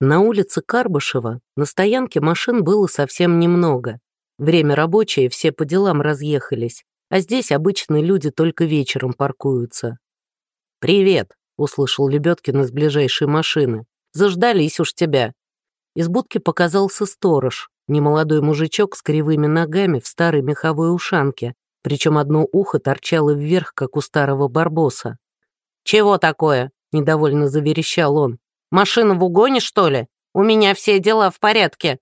На улице Карбышева на стоянке машин было совсем немного. Время рабочее, все по делам разъехались, а здесь обычно люди только вечером паркуются. «Привет», — услышал Лебедкин из ближайшей машины. «Заждались уж тебя». Из будки показался сторож, немолодой мужичок с кривыми ногами в старой меховой ушанке, причем одно ухо торчало вверх, как у старого барбоса. «Чего такое?» — недовольно заверещал он. Машина в угоне, что ли? У меня все дела в порядке».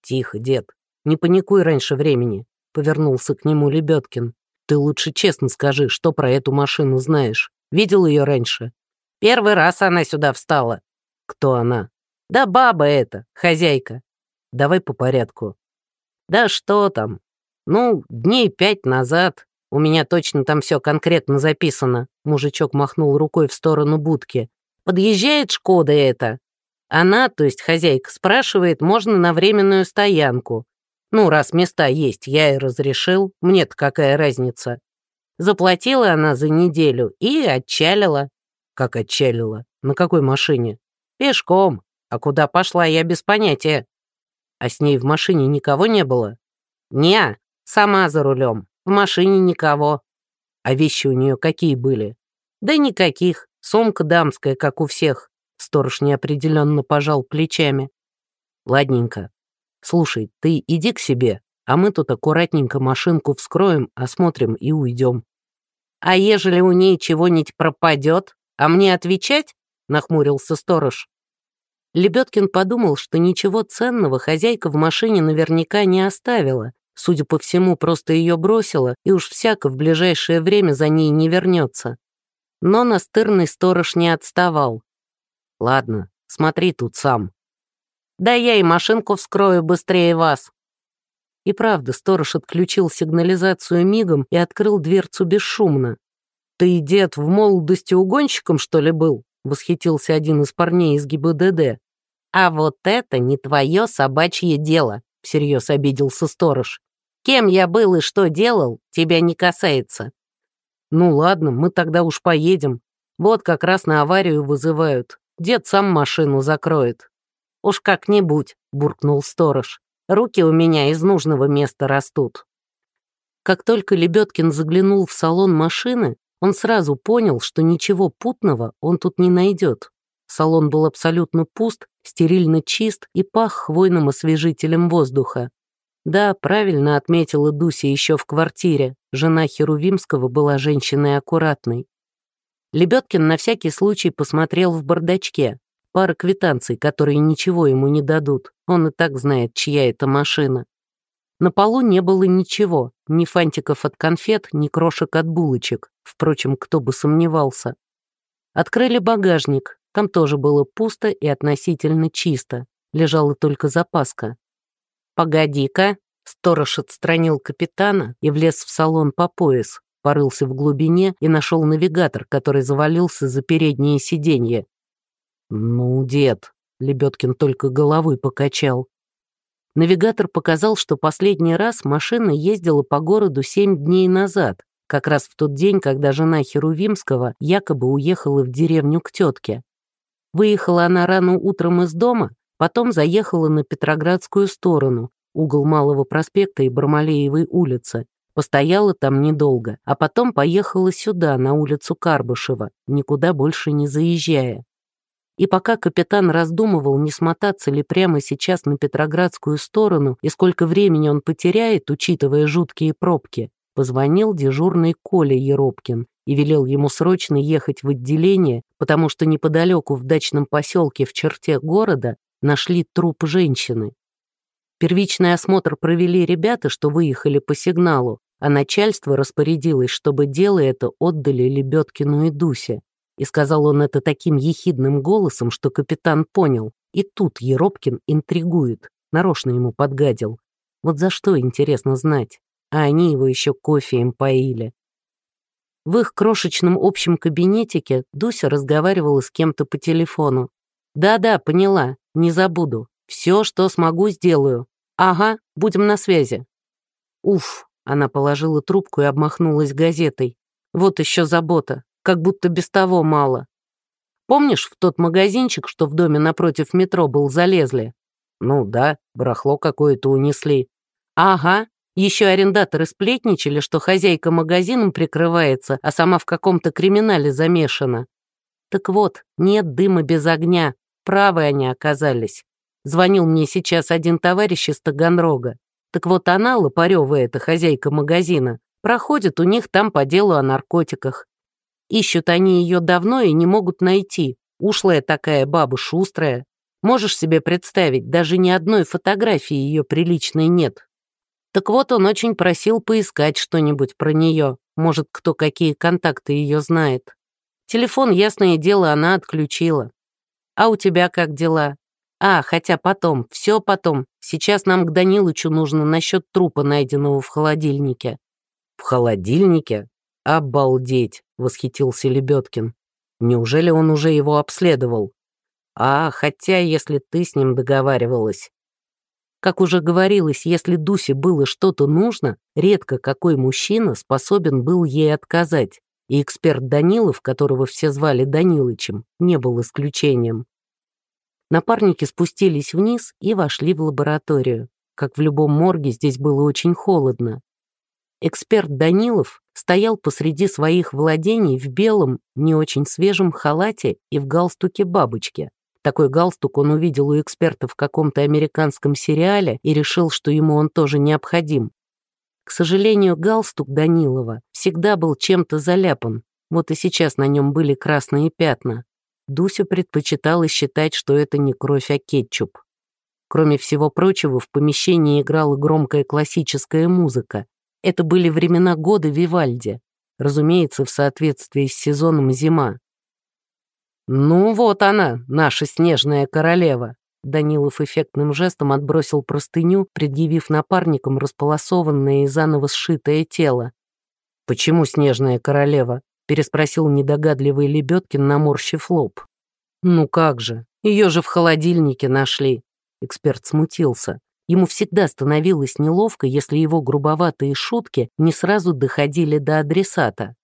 «Тихо, дед, не паникуй раньше времени», — повернулся к нему Лебедкин. «Ты лучше честно скажи, что про эту машину знаешь. Видел ее раньше?» «Первый раз она сюда встала». «Кто она?» «Да баба эта, хозяйка». «Давай по порядку». «Да что там? Ну, дней пять назад. У меня точно там все конкретно записано». Мужичок махнул рукой в сторону будки. Подъезжает Шкода эта. Она, то есть хозяйка, спрашивает, можно на временную стоянку. Ну, раз места есть, я и разрешил, мне-то какая разница. Заплатила она за неделю и отчалила. Как отчалила? На какой машине? Пешком. А куда пошла, я без понятия. А с ней в машине никого не было? Не, сама за рулем. В машине никого. А вещи у нее какие были? Да никаких. Сумка дамская, как у всех. Сторож неопределенно пожал плечами. Ладненько. Слушай, ты иди к себе, а мы тут аккуратненько машинку вскроем, осмотрим и уйдем. А ежели у ней чего-нибудь пропадет, а мне отвечать? Нахмурился сторож. Лебедкин подумал, что ничего ценного хозяйка в машине наверняка не оставила. Судя по всему, просто ее бросила, и уж всяко в ближайшее время за ней не вернется но настырный сторож не отставал. «Ладно, смотри тут сам». «Да я и машинку вскрою быстрее вас». И правда, сторож отключил сигнализацию мигом и открыл дверцу бесшумно. «Ты, дед, в молодости угонщиком, что ли, был?» — восхитился один из парней из ГИБДД. «А вот это не твое собачье дело», — всерьез обиделся сторож. «Кем я был и что делал, тебя не касается. «Ну ладно, мы тогда уж поедем. Вот как раз на аварию вызывают. Дед сам машину закроет». «Уж как-нибудь», — буркнул сторож. «Руки у меня из нужного места растут». Как только Лебедкин заглянул в салон машины, он сразу понял, что ничего путного он тут не найдет. Салон был абсолютно пуст, стерильно чист и пах хвойным освежителем воздуха. Да, правильно отметила Дуся еще в квартире. Жена Херувимского была женщиной аккуратной. Лебедкин на всякий случай посмотрел в бардачке. Пара квитанций, которые ничего ему не дадут. Он и так знает, чья это машина. На полу не было ничего, ни фантиков от конфет, ни крошек от булочек. Впрочем, кто бы сомневался. Открыли багажник. Там тоже было пусто и относительно чисто. Лежала только запаска. «Погоди-ка!» Сторож отстранил капитана и влез в салон по пояс, порылся в глубине и нашел навигатор, который завалился за переднее сиденье. «Ну, дед!» — Лебедкин только головой покачал. Навигатор показал, что последний раз машина ездила по городу семь дней назад, как раз в тот день, когда жена Херувимского якобы уехала в деревню к тетке. Выехала она рано утром из дома, Потом заехала на Петроградскую сторону, угол Малого проспекта и Бармалеевой улицы. Постояла там недолго, а потом поехала сюда, на улицу Карбышева, никуда больше не заезжая. И пока капитан раздумывал, не смотаться ли прямо сейчас на Петроградскую сторону и сколько времени он потеряет, учитывая жуткие пробки, позвонил дежурный Коля Еропкин и велел ему срочно ехать в отделение, потому что неподалеку в дачном поселке в черте города нашли труп женщины. Первичный осмотр провели ребята, что выехали по сигналу, а начальство распорядилось, чтобы дело это отдали Лебедкину и Дусе. И сказал он это таким ехидным голосом, что капитан понял. И тут Еропкин интригует, нарочно ему подгадил. Вот за что, интересно знать. А они его еще кофе им поили. В их крошечном общем кабинетике Дуся разговаривала с кем-то по телефону. «Да-да, поняла. Не забуду. Все, что смогу, сделаю. Ага, будем на связи. Уф, она положила трубку и обмахнулась газетой. Вот еще забота, как будто без того мало. Помнишь, в тот магазинчик, что в доме напротив метро был, залезли? Ну да, барахло какое-то унесли. Ага, еще арендаторы сплетничали, что хозяйка магазином прикрывается, а сама в каком-то криминале замешана. Так вот, нет дыма без огня. Правы они оказались. Звонил мне сейчас один товарищ из Таганрога. Так вот она, Лопарева эта, хозяйка магазина, проходит у них там по делу о наркотиках. Ищут они ее давно и не могут найти. Ушлая такая баба, шустрая. Можешь себе представить, даже ни одной фотографии ее приличной нет. Так вот, он очень просил поискать что-нибудь про нее. Может, кто какие контакты ее знает. Телефон, ясное дело, она отключила. А у тебя как дела? А, хотя потом, все потом. Сейчас нам к Данилычу нужно насчет трупа, найденного в холодильнике. В холодильнике? Обалдеть, восхитился Лебедкин. Неужели он уже его обследовал? А, хотя, если ты с ним договаривалась. Как уже говорилось, если Дусе было что-то нужно, редко какой мужчина способен был ей отказать, и эксперт Данилов, которого все звали Данилычем, не был исключением. Напарники спустились вниз и вошли в лабораторию. Как в любом морге, здесь было очень холодно. Эксперт Данилов стоял посреди своих владений в белом, не очень свежем халате и в галстуке бабочки. Такой галстук он увидел у эксперта в каком-то американском сериале и решил, что ему он тоже необходим. К сожалению, галстук Данилова всегда был чем-то заляпан, вот и сейчас на нем были красные пятна. Дуся предпочитала считать, что это не кровь, а кетчуп. Кроме всего прочего, в помещении играла громкая классическая музыка. Это были времена года Вивальди, разумеется, в соответствии с сезоном зима. «Ну вот она, наша снежная королева!» Данилов эффектным жестом отбросил простыню, предъявив напарникам располосованное и заново сшитое тело. «Почему снежная королева?» — переспросил недогадливый Лебедкин, наморщив лоб. «Ну как же, ее же в холодильнике нашли!» Эксперт смутился. Ему всегда становилось неловко, если его грубоватые шутки не сразу доходили до адресата.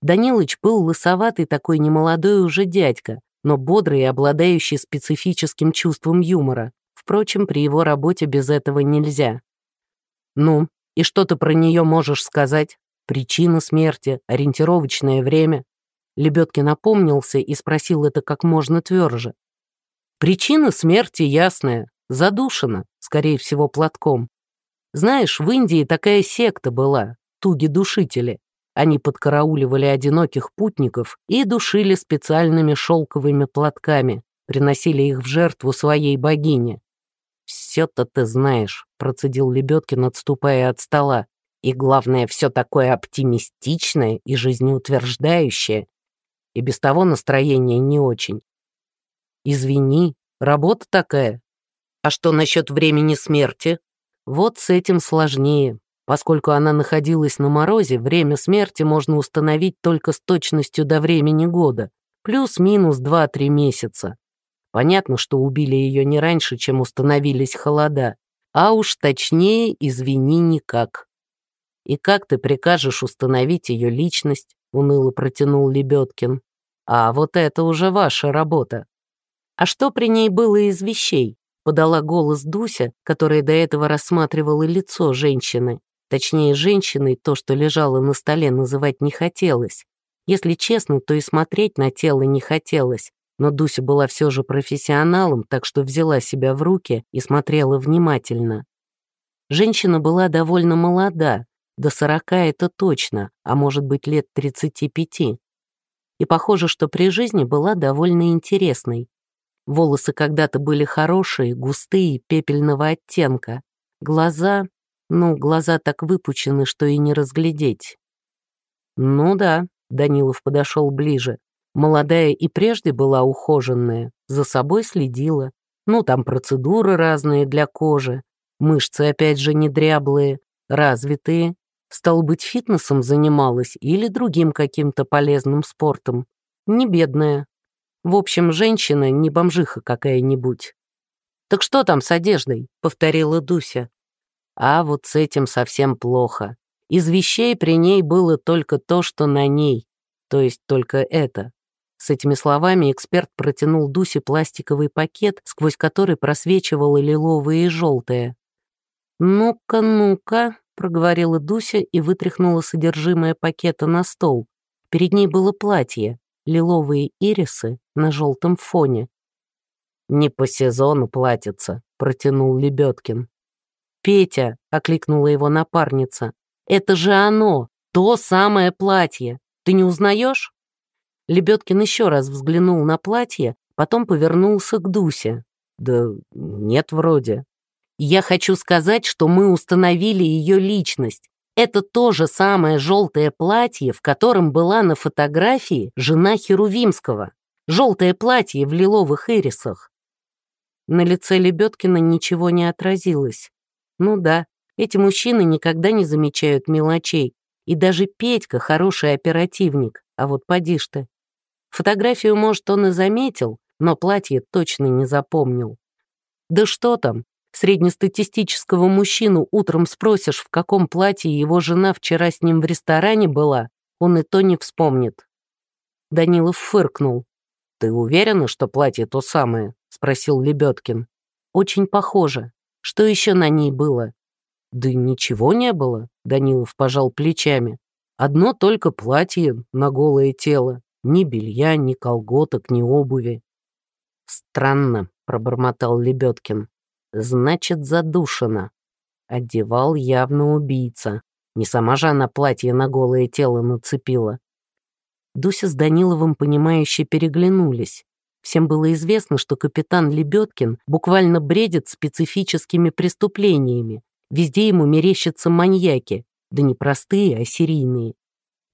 Данилыч был лысоватый такой немолодой уже дядька, но бодрый и обладающий специфическим чувством юмора. Впрочем, при его работе без этого нельзя. «Ну, и что ты про нее можешь сказать? Причина смерти, ориентировочное время?» Лебедкин напомнился и спросил это как можно тверже. «Причина смерти ясная. Задушена, скорее всего, платком. Знаешь, в Индии такая секта была, туги-душители. Они подкарауливали одиноких путников и душили специальными шелковыми платками, приносили их в жертву своей богине. «Все-то ты знаешь», — процедил Лебедкин, отступая от стола. «И главное, все такое оптимистичное и жизнеутверждающее. И без того настроение не очень. Извини, работа такая. А что насчет времени смерти? Вот с этим сложнее. Поскольку она находилась на морозе, время смерти можно установить только с точностью до времени года, плюс-минус 2-3 месяца. Понятно, что убили ее не раньше, чем установились холода, а уж точнее, извини, никак. «И как ты прикажешь установить ее личность?» — уныло протянул Лебедкин. «А вот это уже ваша работа». «А что при ней было из вещей?» — подала голос Дуся, которая до этого рассматривала лицо женщины. Точнее, женщиной то, что лежало на столе, называть не хотелось. Если честно, то и смотреть на тело не хотелось, но Дуся была все же профессионалом, так что взяла себя в руки и смотрела внимательно. Женщина была довольно молода, до сорока это точно, а может быть лет тридцати пяти. И похоже, что при жизни была довольно интересной. Волосы когда-то были хорошие, густые, пепельного оттенка. Глаза ну, глаза так выпучены, что и не разглядеть. Ну да, Данилов подошел ближе. Молодая и прежде была ухоженная, за собой следила. Ну, там процедуры разные для кожи, мышцы опять же не дряблые, развитые. Стал быть, фитнесом занималась или другим каким-то полезным спортом. Не бедная. В общем, женщина не бомжиха какая-нибудь. «Так что там с одеждой?» — повторила Дуся. А вот с этим совсем плохо. Из вещей при ней было только то, что на ней, то есть только это. С этими словами эксперт протянул Дусе пластиковый пакет, сквозь который просвечивало лиловое и желтое. «Ну-ка, ну-ка», — проговорила Дуся и вытряхнула содержимое пакета на стол. Перед ней было платье, лиловые ирисы на желтом фоне. «Не по сезону платится», — протянул Лебедкин. «Петя», — окликнула его напарница, — «это же оно, то самое платье. Ты не узнаешь?» Лебедкин еще раз взглянул на платье, потом повернулся к Дусе. «Да нет, вроде». «Я хочу сказать, что мы установили ее личность. Это то же самое желтое платье, в котором была на фотографии жена Херувимского. Желтое платье в лиловых ирисах». На лице Лебедкина ничего не отразилось. Ну да, эти мужчины никогда не замечают мелочей. И даже Петька хороший оперативник, а вот поди ж ты. Фотографию, может, он и заметил, но платье точно не запомнил. Да что там, среднестатистического мужчину утром спросишь, в каком платье его жена вчера с ним в ресторане была, он и то не вспомнит. Данилов фыркнул. «Ты уверена, что платье то самое?» — спросил Лебедкин. «Очень похоже. Что еще на ней было?» «Да ничего не было», — Данилов пожал плечами. «Одно только платье на голое тело. Ни белья, ни колготок, ни обуви. «Странно», — пробормотал Лебедкин. «Значит, задушена. Одевал явно убийца. Не сама же она платье на голое тело нацепила». Дуся с Даниловым, понимающе переглянулись. Всем было известно, что капитан Лебедкин буквально бредит специфическими преступлениями. Везде ему мерещатся маньяки, да не простые, а серийные.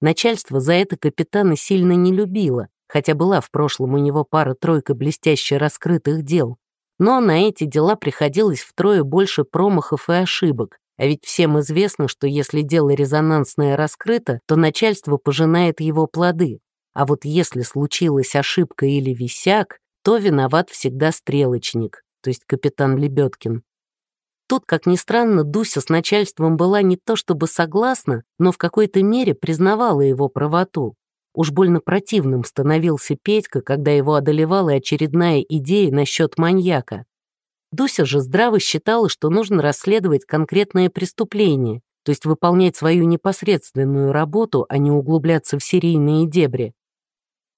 Начальство за это капитана сильно не любило, хотя была в прошлом у него пара-тройка блестяще раскрытых дел. Но на эти дела приходилось втрое больше промахов и ошибок, а ведь всем известно, что если дело резонансное раскрыто, то начальство пожинает его плоды. А вот если случилась ошибка или висяк, то виноват всегда стрелочник, то есть капитан Лебедкин. Тут, как ни странно, Дуся с начальством была не то чтобы согласна, но в какой-то мере признавала его правоту. Уж больно противным становился Петька, когда его одолевала очередная идея насчет маньяка. Дуся же здраво считала, что нужно расследовать конкретное преступление, то есть выполнять свою непосредственную работу, а не углубляться в серийные дебри.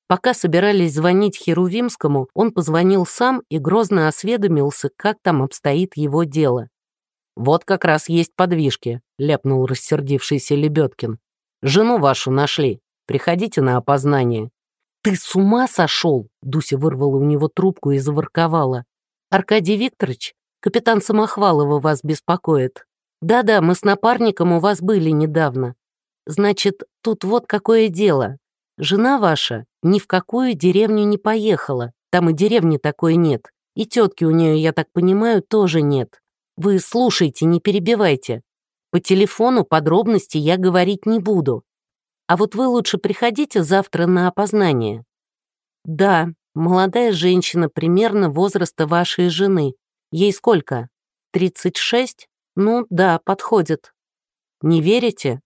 Пока собирались звонить Херувимскому, он позвонил сам и грозно осведомился, как там обстоит его дело. «Вот как раз есть подвижки», — ляпнул рассердившийся Лебедкин. «Жену вашу нашли. Приходите на опознание». «Ты с ума сошел?» — Дуся вырвала у него трубку и заворковала. «Аркадий Викторович, капитан Самохвалова вас беспокоит. Да-да, мы с напарником у вас были недавно. Значит, тут вот какое дело. Жена ваша ни в какую деревню не поехала. Там и деревни такой нет. И тетки у нее, я так понимаю, тоже нет. Вы слушайте, не перебивайте. По телефону подробности я говорить не буду. А вот вы лучше приходите завтра на опознание. Да, молодая женщина примерно возраста вашей жены. Ей сколько? 36? Ну да, подходит. Не верите?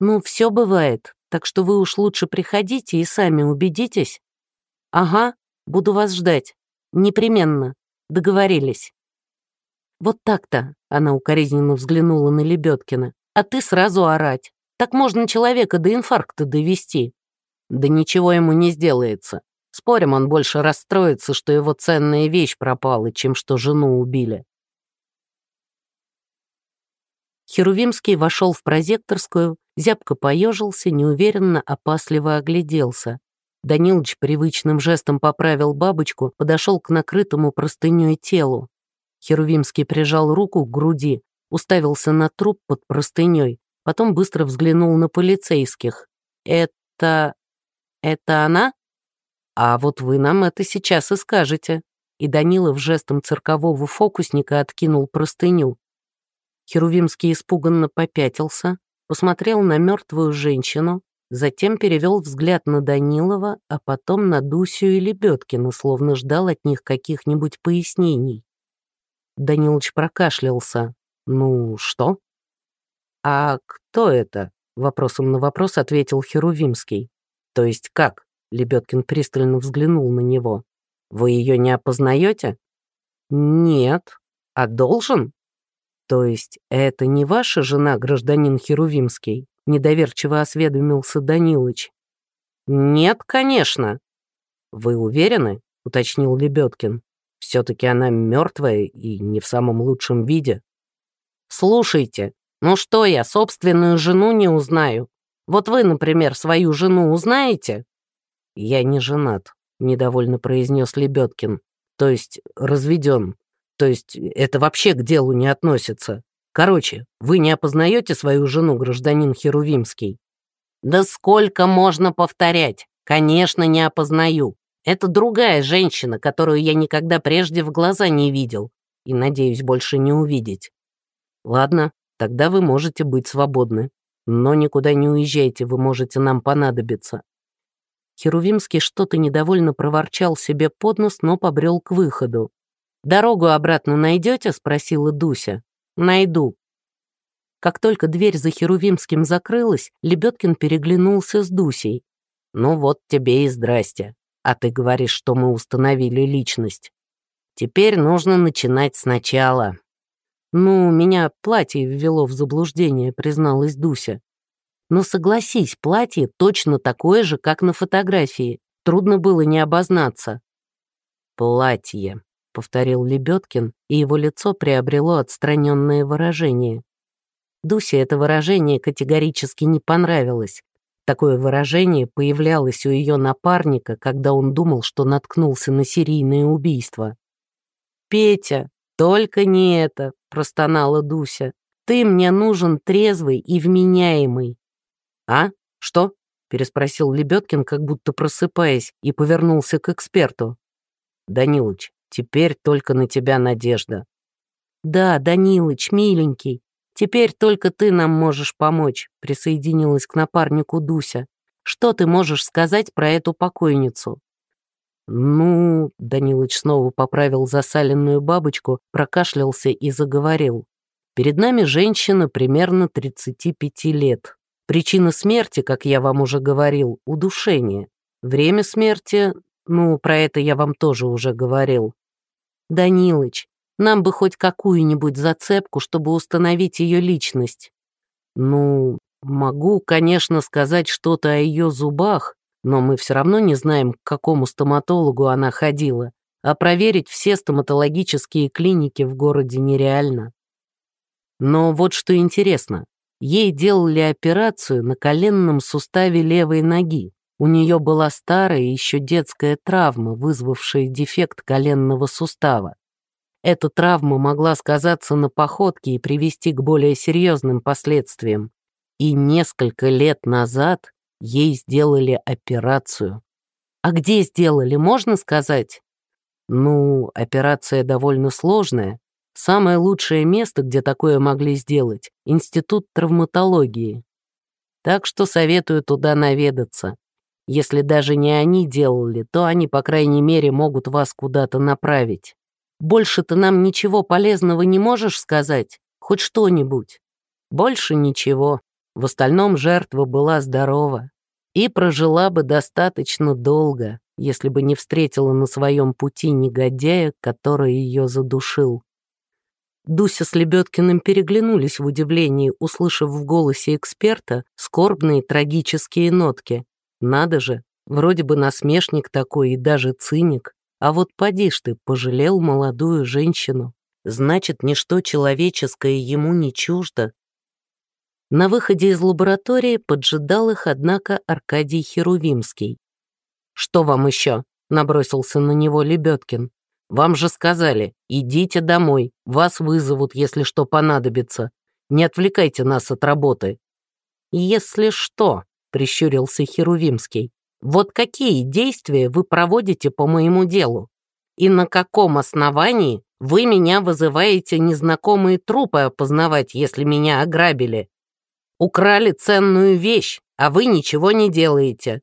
Ну, все бывает, так что вы уж лучше приходите и сами убедитесь. Ага, буду вас ждать. Непременно. Договорились. «Вот так-то», — она укоризненно взглянула на Лебедкина, «а ты сразу орать. Так можно человека до инфаркта довести». «Да ничего ему не сделается. Спорим, он больше расстроится, что его ценная вещь пропала, чем что жену убили». Херувимский вошел в прозекторскую, зябко поежился, неуверенно, опасливо огляделся. Данилыч привычным жестом поправил бабочку, подошел к накрытому простыней телу. Херувимский прижал руку к груди, уставился на труп под простыней, потом быстро взглянул на полицейских. «Это... это она?» «А вот вы нам это сейчас и скажете». И Данилов жестом циркового фокусника откинул простыню. Херувимский испуганно попятился, посмотрел на мертвую женщину, затем перевел взгляд на Данилова, а потом на Дусю и Лебедкина, словно ждал от них каких-нибудь пояснений. Данилыч прокашлялся. «Ну, что?» «А кто это?» — вопросом на вопрос ответил Херувимский. «То есть как?» — Лебедкин пристально взглянул на него. «Вы ее не опознаете?» «Нет. А должен?» «То есть это не ваша жена, гражданин Херувимский?» Недоверчиво осведомился Данилыч. «Нет, конечно». «Вы уверены?» — уточнил Лебедкин. «Все-таки она мертвая и не в самом лучшем виде». «Слушайте, ну что я, собственную жену не узнаю? Вот вы, например, свою жену узнаете?» «Я не женат», — недовольно произнес Лебедкин. «То есть разведен. То есть это вообще к делу не относится. Короче, вы не опознаете свою жену, гражданин Херувимский?» «Да сколько можно повторять? Конечно, не опознаю. Это другая женщина, которую я никогда прежде в глаза не видел и, надеюсь, больше не увидеть. Ладно, тогда вы можете быть свободны. Но никуда не уезжайте, вы можете нам понадобиться». Херувимский что-то недовольно проворчал себе под нос, но побрел к выходу. «Дорогу обратно найдете?» — спросила Дуся. «Найду». Как только дверь за Херувимским закрылась, Лебедкин переглянулся с Дусей. «Ну вот тебе и здрасте. А ты говоришь, что мы установили личность. Теперь нужно начинать сначала». «Ну, меня платье ввело в заблуждение», — призналась Дуся. «Но согласись, платье точно такое же, как на фотографии. Трудно было не обознаться». «Платье», — повторил Лебедкин, и его лицо приобрело отстраненное выражение. Дусе это выражение категорически не понравилось. Такое выражение появлялось у ее напарника, когда он думал, что наткнулся на серийное убийство. «Петя, только не это!» простонала Дуся. «Ты мне нужен трезвый и вменяемый». «А? Что?» — переспросил Лебедкин, как будто просыпаясь, и повернулся к эксперту. «Данилыч, теперь только на тебя надежда». «Да, Данилыч, миленький, теперь только ты нам можешь помочь», — присоединилась к напарнику Дуся. «Что ты можешь сказать про эту покойницу?» «Ну...» — Данилыч снова поправил засаленную бабочку, прокашлялся и заговорил. «Перед нами женщина примерно 35 лет. Причина смерти, как я вам уже говорил, удушение. Время смерти, ну, про это я вам тоже уже говорил. Данилыч, нам бы хоть какую-нибудь зацепку, чтобы установить ее личность. Ну, могу, конечно, сказать что-то о ее зубах, но мы все равно не знаем, к какому стоматологу она ходила, а проверить все стоматологические клиники в городе нереально. Но вот что интересно, ей делали операцию на коленном суставе левой ноги. У нее была старая еще детская травма, вызвавшая дефект коленного сустава. Эта травма могла сказаться на походке и привести к более серьезным последствиям. И несколько лет назад Ей сделали операцию. А где сделали, можно сказать? Ну, операция довольно сложная. Самое лучшее место, где такое могли сделать — Институт травматологии. Так что советую туда наведаться. Если даже не они делали, то они, по крайней мере, могут вас куда-то направить. Больше ты нам ничего полезного не можешь сказать? Хоть что-нибудь? Больше ничего. В остальном жертва была здорова и прожила бы достаточно долго, если бы не встретила на своем пути негодяя, который ее задушил. Дуся с Лебедкиным переглянулись в удивлении, услышав в голосе эксперта скорбные трагические нотки. Надо же, вроде бы насмешник такой и даже циник. А вот поди ж ты, пожалел молодую женщину. Значит, ничто человеческое ему не чуждо, на выходе из лаборатории поджидал их, однако, Аркадий Херувимский. «Что вам еще?» — набросился на него Лебедкин. «Вам же сказали, идите домой, вас вызовут, если что понадобится. Не отвлекайте нас от работы». «Если что», — прищурился Херувимский, «вот какие действия вы проводите по моему делу? И на каком основании вы меня вызываете незнакомые трупы опознавать, если меня ограбили?» Украли ценную вещь, а вы ничего не делаете».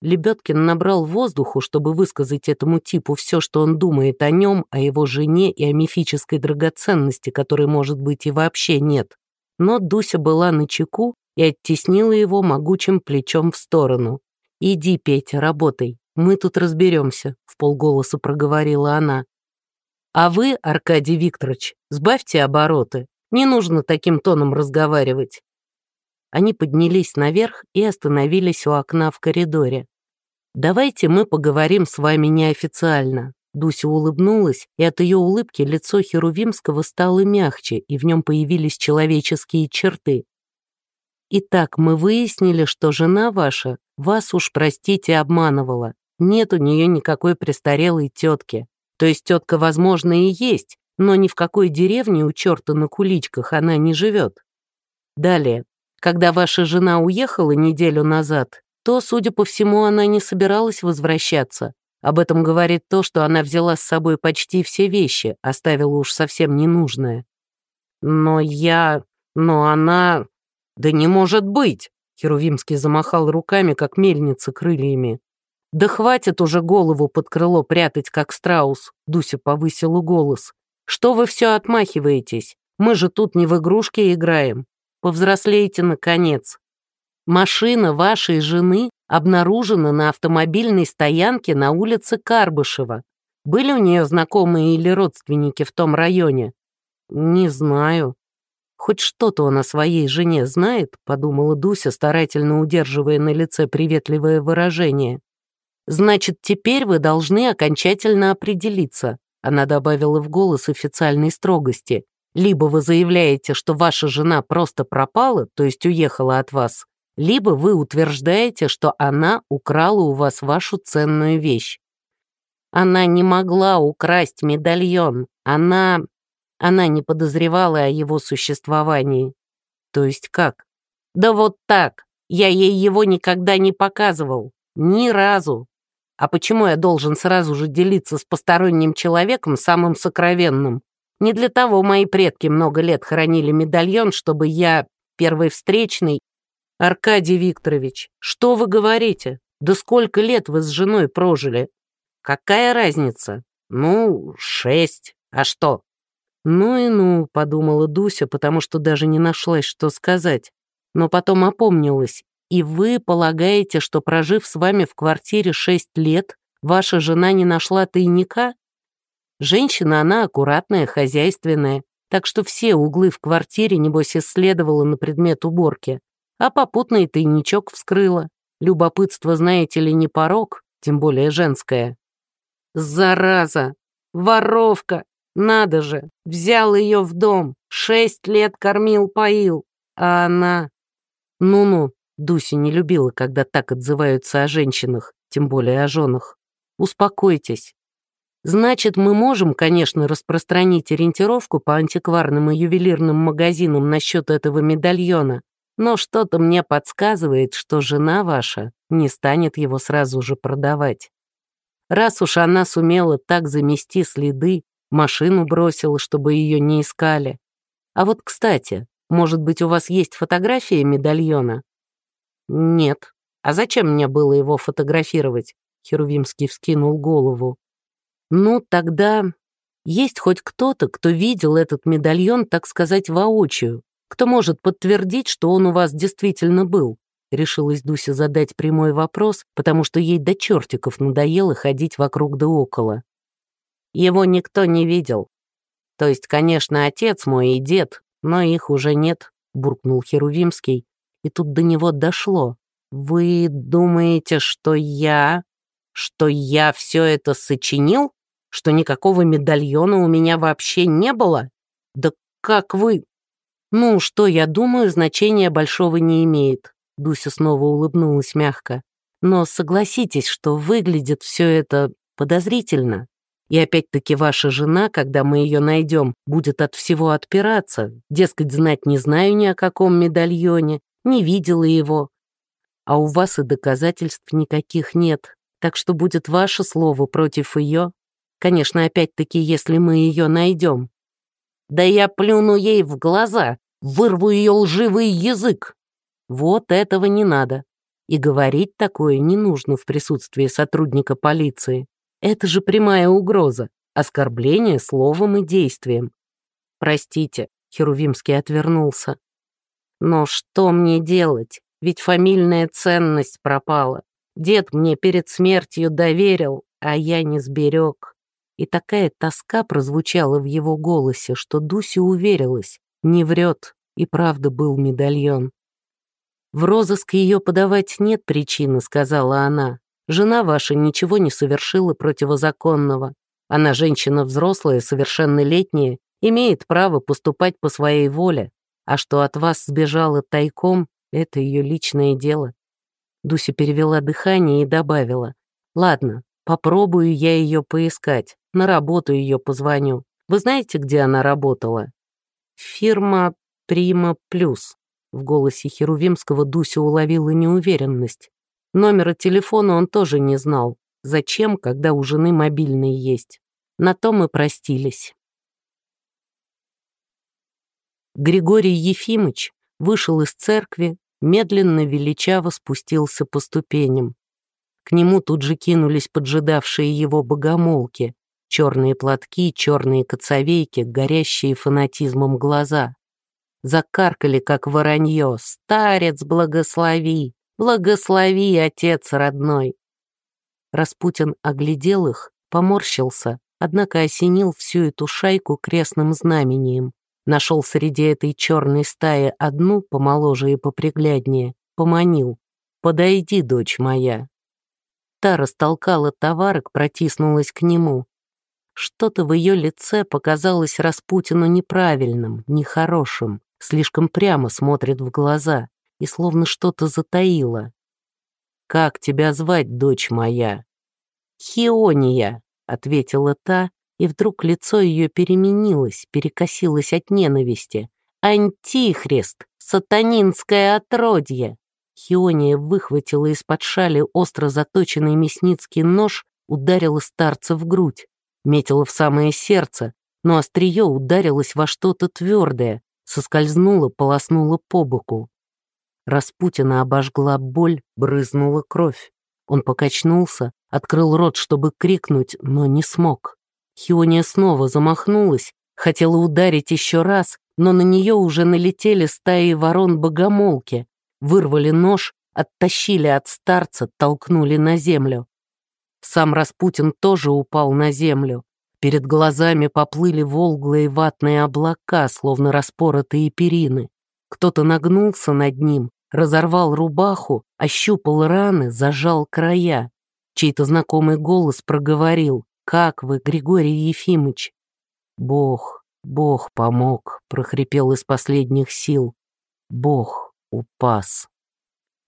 Лебедкин набрал воздуху, чтобы высказать этому типу все, что он думает о нем, о его жене и о мифической драгоценности, которой, может быть, и вообще нет. Но Дуся была на чеку и оттеснила его могучим плечом в сторону. «Иди, Петя, работай, мы тут разберемся», — в полголоса проговорила она. «А вы, Аркадий Викторович, сбавьте обороты, не нужно таким тоном разговаривать». Они поднялись наверх и остановились у окна в коридоре. «Давайте мы поговорим с вами неофициально». Дуся улыбнулась, и от ее улыбки лицо Херувимского стало мягче, и в нем появились человеческие черты. «Итак, мы выяснили, что жена ваша вас уж, простите, обманывала. Нет у нее никакой престарелой тетки. То есть тетка, возможно, и есть, но ни в какой деревне у черта на куличках она не живет. Далее, когда ваша жена уехала неделю назад, то, судя по всему, она не собиралась возвращаться. Об этом говорит то, что она взяла с собой почти все вещи, оставила уж совсем ненужное. Но я... но она... Да не может быть! Херувимский замахал руками, как мельница крыльями. «Да хватит уже голову под крыло прятать, как страус!» Дуся повысила голос. «Что вы все отмахиваетесь? Мы же тут не в игрушки играем. Повзрослейте, наконец. Машина вашей жены обнаружена на автомобильной стоянке на улице Карбышева. Были у нее знакомые или родственники в том районе? Не знаю. Хоть что-то он о своей жене знает, подумала Дуся, старательно удерживая на лице приветливое выражение. Значит, теперь вы должны окончательно определиться, она добавила в голос официальной строгости. Либо вы заявляете, что ваша жена просто пропала, то есть уехала от вас, либо вы утверждаете, что она украла у вас вашу ценную вещь. Она не могла украсть медальон. Она... Она не подозревала о его существовании. То есть как? Да вот так. Я ей его никогда не показывал. Ни разу. А почему я должен сразу же делиться с посторонним человеком самым сокровенным? Не для того мои предки много лет хранили медальон, чтобы я, первый встречный... Аркадий Викторович, что вы говорите? Да сколько лет вы с женой прожили? Какая разница? Ну, шесть. А что? Ну и ну, подумала Дуся, потому что даже не нашлась, что сказать. Но потом опомнилась. И вы полагаете, что, прожив с вами в квартире шесть лет, ваша жена не нашла тайника? Женщина она аккуратная, хозяйственная, так что все углы в квартире, небось, исследовала на предмет уборки. А попутно и тайничок вскрыла. Любопытство, знаете ли, не порог, тем более женское. Зараза! Воровка! Надо же! Взял ее в дом, шесть лет кормил-поил, а она... Ну-ну, Дуся не любила, когда так отзываются о женщинах, тем более о женах. Успокойтесь, Значит, мы можем, конечно, распространить ориентировку по антикварным и ювелирным магазинам насчет этого медальона, но что-то мне подсказывает, что жена ваша не станет его сразу же продавать. Раз уж она сумела так замести следы, машину бросила, чтобы ее не искали. А вот, кстати, может быть, у вас есть фотография медальона? Нет. А зачем мне было его фотографировать? Херувимский вскинул голову. Ну, тогда есть хоть кто-то, кто видел этот медальон, так сказать, воочию, кто может подтвердить, что он у вас действительно был? Решилась Дуся задать прямой вопрос, потому что ей до чертиков надоело ходить вокруг да около. Его никто не видел. То есть, конечно, отец мой и дед, но их уже нет, буркнул Херувимский, и тут до него дошло. Вы думаете, что я... что я все это сочинил? что никакого медальона у меня вообще не было? Да как вы? Ну, что я думаю, значения большого не имеет. Дуся снова улыбнулась мягко. Но согласитесь, что выглядит все это подозрительно. И опять-таки ваша жена, когда мы ее найдем, будет от всего отпираться. Дескать, знать не знаю ни о каком медальоне, не видела его. А у вас и доказательств никаких нет. Так что будет ваше слово против ее, Конечно, опять-таки, если мы ее найдем. Да я плюну ей в глаза, вырву ее лживый язык. Вот этого не надо. И говорить такое не нужно в присутствии сотрудника полиции. Это же прямая угроза, оскорбление словом и действием. Простите, Херувимский отвернулся. Но что мне делать? Ведь фамильная ценность пропала. Дед мне перед смертью доверил, а я не сберег. И такая тоска прозвучала в его голосе, что Дуся уверилась, не врет, и правда был медальон. «В розыск ее подавать нет причины», — сказала она. «Жена ваша ничего не совершила противозаконного. Она женщина взрослая, совершеннолетняя, имеет право поступать по своей воле, а что от вас сбежала тайком, это ее личное дело». Дуся перевела дыхание и добавила. «Ладно, попробую я ее поискать, на работу ее позвоню. Вы знаете, где она работала?» «Фирма Прима Плюс». В голосе Херувимского Дуся уловила неуверенность. Номера телефона он тоже не знал. Зачем, когда у жены мобильный есть? На то мы простились. Григорий Ефимыч вышел из церкви, медленно величаво спустился по ступеням. К нему тут же кинулись поджидавшие его богомолки, черные платки, черные коцовейки, горящие фанатизмом глаза. Закаркали, как воронье, «Старец, благослови! Благослови, отец родной!» Распутин оглядел их, поморщился, однако осенил всю эту шайку крестным знамением. Нашел среди этой черной стаи одну, помоложе и попригляднее, поманил. «Подойди, дочь моя». Та растолкала товарок, протиснулась к нему. Что-то в ее лице показалось Распутину неправильным, нехорошим, слишком прямо смотрит в глаза и словно что-то затаила. «Как тебя звать, дочь моя?» «Хиония», — ответила та, и вдруг лицо ее переменилось, перекосилось от ненависти. «Антихрист! Сатанинское отродье!» Хиония выхватила из-под шали остро заточенный мясницкий нож, ударила старца в грудь, метила в самое сердце, но острие ударилось во что-то твердое, соскользнула, полоснула по боку. Распутина обожгла боль, брызнула кровь. Он покачнулся, открыл рот, чтобы крикнуть, но не смог. Хиония снова замахнулась, хотела ударить еще раз, но на нее уже налетели стаи ворон-богомолки, вырвали нож, оттащили от старца, толкнули на землю. Сам Распутин тоже упал на землю. Перед глазами поплыли волглые ватные облака, словно распоротые перины. Кто-то нагнулся над ним, разорвал рубаху, ощупал раны, зажал края. Чей-то знакомый голос проговорил как вы, Григорий Ефимыч?» «Бог, Бог помог», — прохрипел из последних сил. «Бог упас».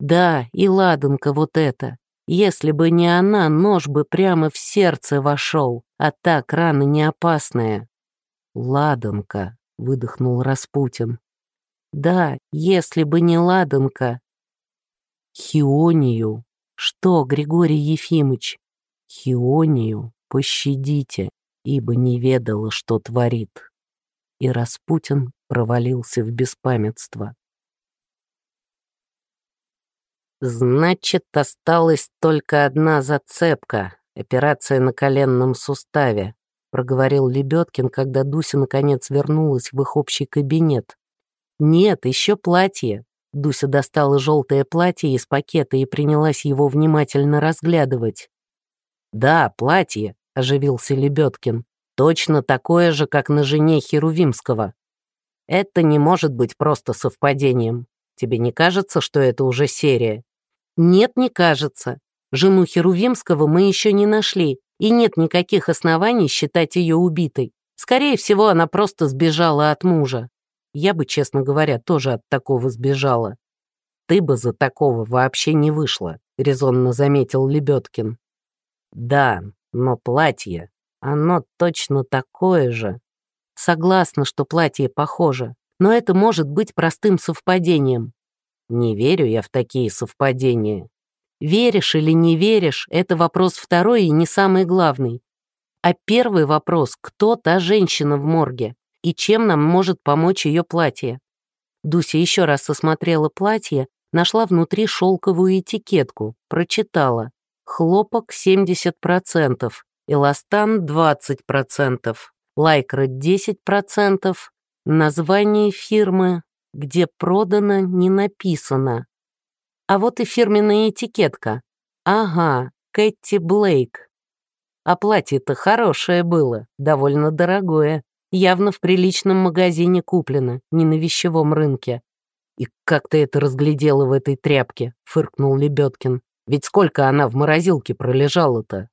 «Да, и ладанка вот эта. Если бы не она, нож бы прямо в сердце вошел, а так рана не опасная». «Ладанка», — выдохнул Распутин. «Да, если бы не ладанка». «Хионию». «Что, Григорий Ефимыч?» «Хионию пощадите, ибо не ведала, что творит». И Распутин провалился в беспамятство. «Значит, осталась только одна зацепка — операция на коленном суставе», проговорил Лебедкин, когда Дуся наконец вернулась в их общий кабинет. «Нет, еще платье». Дуся достала желтое платье из пакета и принялась его внимательно разглядывать. «Да, платье», — оживился Лебедкин. «Точно такое же, как на жене Херувимского. Это не может быть просто совпадением. Тебе не кажется, что это уже серия?» «Нет, не кажется. Жену Херувимского мы еще не нашли, и нет никаких оснований считать ее убитой. Скорее всего, она просто сбежала от мужа. Я бы, честно говоря, тоже от такого сбежала. Ты бы за такого вообще не вышла», — резонно заметил Лебедкин. «Да, но платье, оно точно такое же. Согласна, что платье похоже, но это может быть простым совпадением. Не верю я в такие совпадения. Веришь или не веришь, это вопрос второй и не самый главный. А первый вопрос, кто та женщина в морге и чем нам может помочь ее платье? Дуся еще раз осмотрела платье, нашла внутри шелковую этикетку, прочитала. Хлопок 70%, эластан 20%, лайкра 10%, название фирмы, где продано, не написано. А вот и фирменная этикетка. Ага, Кэти Блейк. А платье-то хорошее было, довольно дорогое. Явно в приличном магазине куплено, не на вещевом рынке. «И как ты это разглядела в этой тряпке?» — фыркнул Лебедкин. «Ведь сколько она в морозилке пролежала-то?»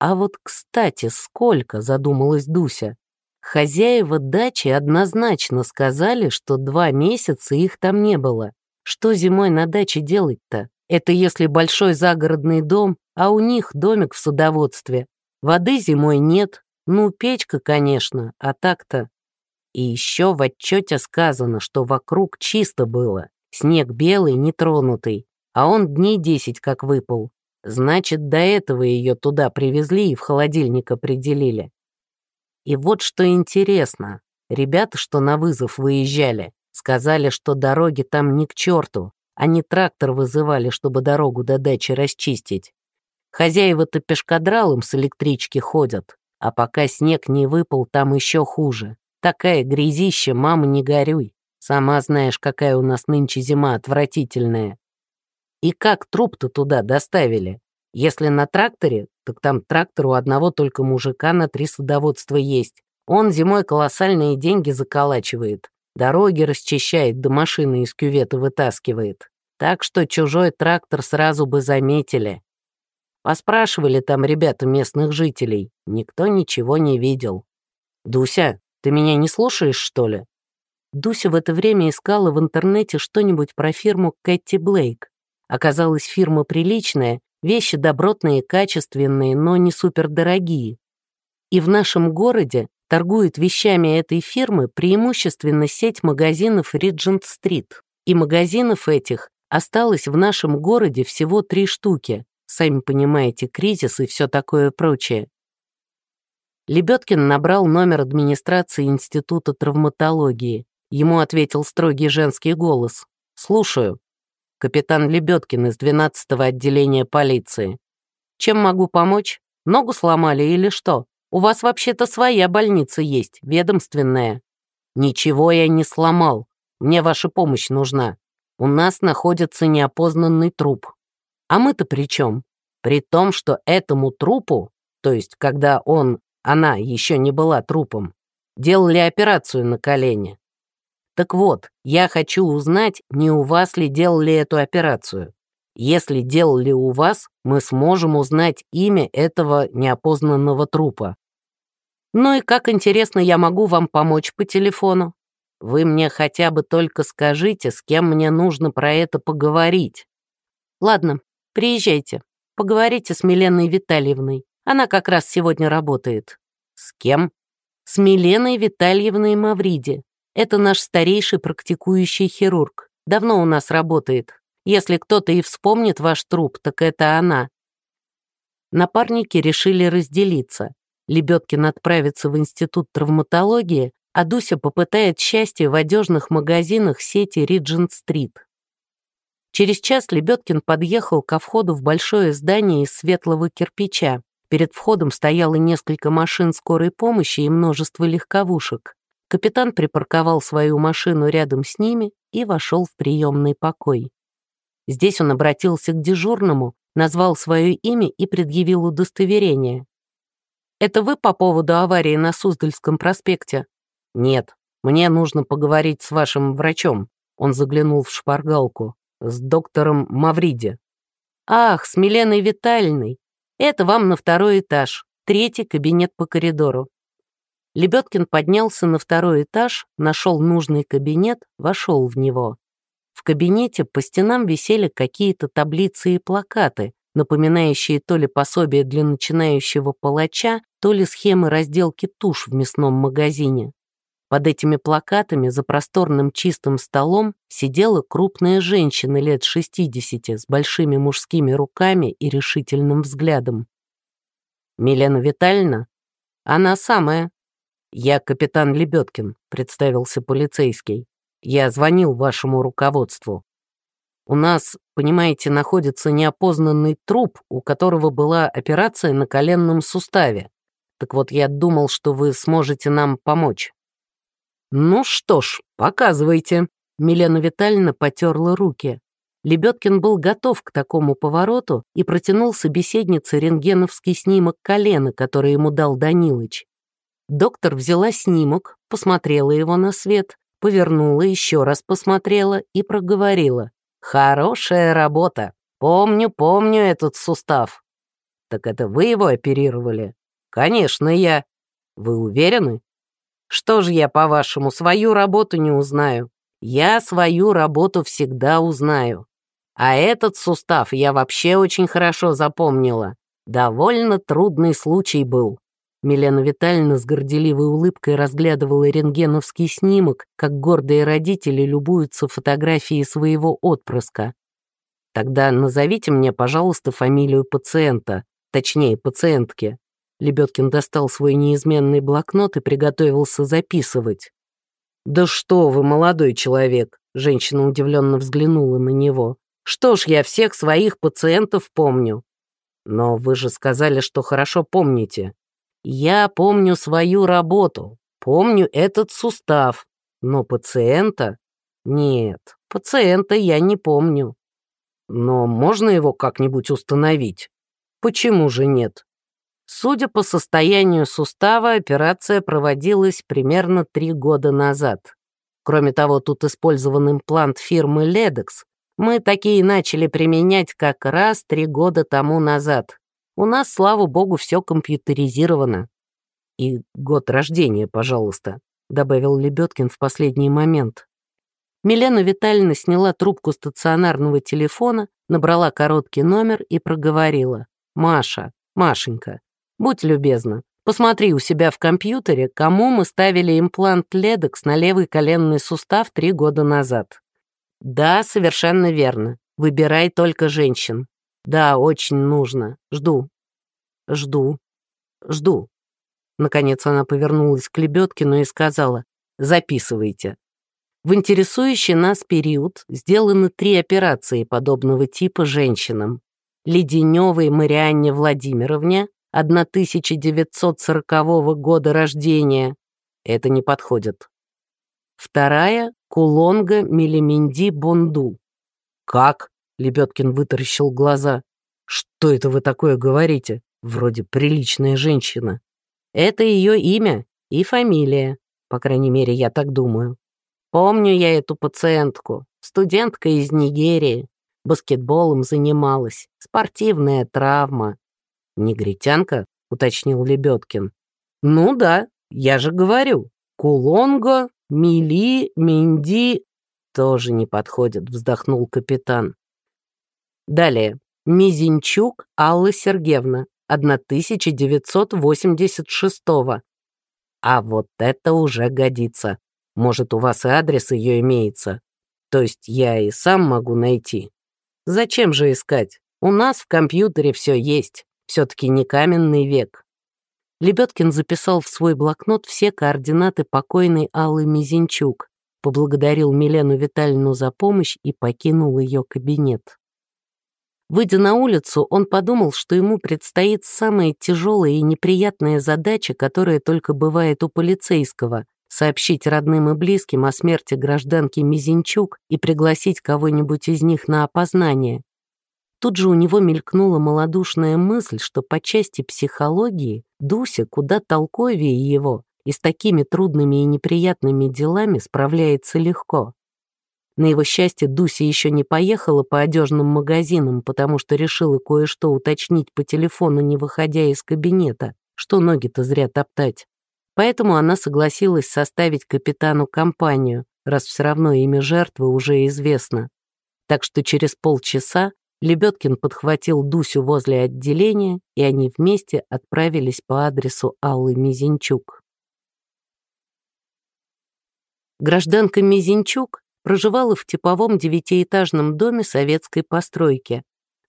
«А вот, кстати, сколько?» — задумалась Дуся. Хозяева дачи однозначно сказали, что два месяца их там не было. Что зимой на даче делать-то? Это если большой загородный дом, а у них домик в садоводстве. Воды зимой нет, ну, печка, конечно, а так-то. И еще в отчете сказано, что вокруг чисто было, снег белый, нетронутый, а он дней десять как выпал. Значит, до этого ее туда привезли и в холодильник определили. И вот что интересно, ребята, что на вызов выезжали, сказали, что дороги там ни к черту, они трактор вызывали, чтобы дорогу до дачи расчистить. Хозяева-то пешкадралом с электрички ходят, а пока снег не выпал, там еще хуже. Такая грязища, мама, не горюй. Сама знаешь, какая у нас нынче зима отвратительная. И как труп-то туда доставили? Если на тракторе, так там трактор у одного только мужика на три садоводства есть. Он зимой колоссальные деньги заколачивает. Дороги расчищает, да машины из кювета вытаскивает. Так что чужой трактор сразу бы заметили. Поспрашивали там ребята местных жителей. Никто ничего не видел. «Дуся, ты меня не слушаешь, что ли?» Дуся в это время искала в интернете что-нибудь про фирму Кэти Блейк. Оказалась фирма приличная, вещи добротные, качественные, но не супердорогие. И в нашем городе торгует вещами этой фирмы преимущественно сеть магазинов Риджент-стрит. И магазинов этих осталось в нашем городе всего три штуки. Сами понимаете, кризис и все такое прочее. Лебедкин набрал номер администрации Института травматологии. Ему ответил строгий женский голос. «Слушаю. Капитан Лебедкин из 12-го отделения полиции. Чем могу помочь? Ногу сломали или что? У вас вообще-то своя больница есть, ведомственная». «Ничего я не сломал. Мне ваша помощь нужна. У нас находится неопознанный труп. А мы-то при чем? При том, что этому трупу, то есть когда он, она еще не была трупом, делали операцию на колене. Так вот, я хочу узнать, не у вас ли делали эту операцию. Если делали у вас, мы сможем узнать имя этого неопознанного трупа. Ну и как интересно я могу вам помочь по телефону? Вы мне хотя бы только скажите, с кем мне нужно про это поговорить. Ладно, Приезжайте, поговорите с Миленой Витальевной. Она как раз сегодня работает». «С кем?» «С Миленой Витальевной Мавриди. Это наш старейший практикующий хирург. Давно у нас работает. Если кто-то и вспомнит ваш труп, так это она». Напарники решили разделиться. Лебедкин отправится в Институт травматологии, а Дуся попытает счастье в одежных магазинах сети Риджент-стрит. Через час Лебедкин подъехал ко входу в большое здание из светлого кирпича. Перед входом стояло несколько машин скорой помощи и множество легковушек. Капитан припарковал свою машину рядом с ними и вошел в приемный покой. Здесь он обратился к дежурному, назвал свое имя и предъявил удостоверение. «Это вы по поводу аварии на Суздальском проспекте?» «Нет, мне нужно поговорить с вашим врачом». Он заглянул в шпаргалку с доктором Мавриди. «Ах, с Миленой Витальной. Это вам на второй этаж, третий кабинет по коридору». Лебедкин поднялся на второй этаж, нашел нужный кабинет, вошел в него. В кабинете по стенам висели какие-то таблицы и плакаты, напоминающие то ли пособие для начинающего палача, то ли схемы разделки туш в мясном магазине. Под этими плакатами за просторным чистым столом сидела крупная женщина лет 60 с большими мужскими руками и решительным взглядом. «Милена Витальевна? Она самая. Я капитан Лебедкин», — представился полицейский. «Я звонил вашему руководству. У нас, понимаете, находится неопознанный труп, у которого была операция на коленном суставе. Так вот, я думал, что вы сможете нам помочь». «Ну что ж, показывайте». Милена Витальевна потерла руки. Лебедкин был готов к такому повороту и протянул собеседнице рентгеновский снимок колена, который ему дал Данилыч. Доктор взяла снимок, посмотрела его на свет, повернула, еще раз посмотрела и проговорила. «Хорошая работа. Помню, помню этот сустав». «Так это вы его оперировали?» «Конечно, я». «Вы уверены?» «Что же я, по-вашему, свою работу не узнаю?» «Я свою работу всегда узнаю. А этот сустав я вообще очень хорошо запомнила. Довольно трудный случай был». Милена Витальевна с горделивой улыбкой разглядывала рентгеновский снимок, как гордые родители любуются фотографией своего отпрыска. «Тогда назовите мне, пожалуйста, фамилию пациента, точнее, пациентки». Лебедкин достал свой неизменный блокнот и приготовился записывать. «Да что вы, молодой человек!» Женщина удивленно взглянула на него. «Что ж, я всех своих пациентов помню». «Но вы же сказали, что хорошо помните», я помню свою работу, помню этот сустав, но пациента... Нет, пациента я не помню. Но можно его как-нибудь установить? Почему же нет? Судя по состоянию сустава, операция проводилась примерно три года назад. Кроме того, тут использован имплант фирмы Ledex. Мы такие начали применять как раз три года тому назад. У нас, слава богу, все компьютеризировано. И год рождения, пожалуйста, добавил Лебедкин в последний момент. Милена Витальевна сняла трубку стационарного телефона, набрала короткий номер и проговорила. «Маша, Машенька, будь любезна, посмотри у себя в компьютере, кому мы ставили имплант Ледекс на левый коленный сустав три года назад». «Да, совершенно верно. Выбирай только женщин. Да, очень нужно. Жду. Жду. Жду. Наконец она повернулась к Лебедкину и сказала, записывайте. В интересующий нас период сделаны три операции подобного типа женщинам. Леденевой Марианне Владимировне, 1940 года рождения. Это не подходит. Вторая — Кулонга Мелименди Бонду. Как? Лебедкин вытаращил глаза. «Что это вы такое говорите? Вроде приличная женщина». «Это ее имя и фамилия, по крайней мере, я так думаю. Помню я эту пациентку, студентка из Нигерии, баскетболом занималась, спортивная травма». «Негритянка?» — уточнил Лебедкин. «Ну да, я же говорю. Кулонго, Мили, Минди...» «Тоже не подходит», — вздохнул капитан. Далее. Мизинчук Алла Сергеевна, 1986 -го. А вот это уже годится. Может, у вас и адрес ее имеется. То есть я и сам могу найти. Зачем же искать? У нас в компьютере все есть. Все-таки не каменный век. Лебедкин записал в свой блокнот все координаты покойной Аллы Мизинчук, поблагодарил Милену Витальевну за помощь и покинул ее кабинет. Выйдя на улицу, он подумал, что ему предстоит самая тяжелая и неприятная задача, которая только бывает у полицейского — сообщить родным и близким о смерти гражданки Мизинчук и пригласить кого-нибудь из них на опознание. Тут же у него мелькнула малодушная мысль, что по части психологии Дуся куда толковее его и с такими трудными и неприятными делами справляется легко. На его счастье Дуся еще не поехала по одежным магазинам, потому что решила кое-что уточнить по телефону, не выходя из кабинета, что ноги-то зря топтать. Поэтому она согласилась составить капитану компанию, раз все равно имя жертвы уже известно. Так что через полчаса Лебедкин подхватил Дусю возле отделения, и они вместе отправились по адресу Аллы Мизинчук. Гражданка Мизинчук проживала в типовом девятиэтажном доме советской постройки.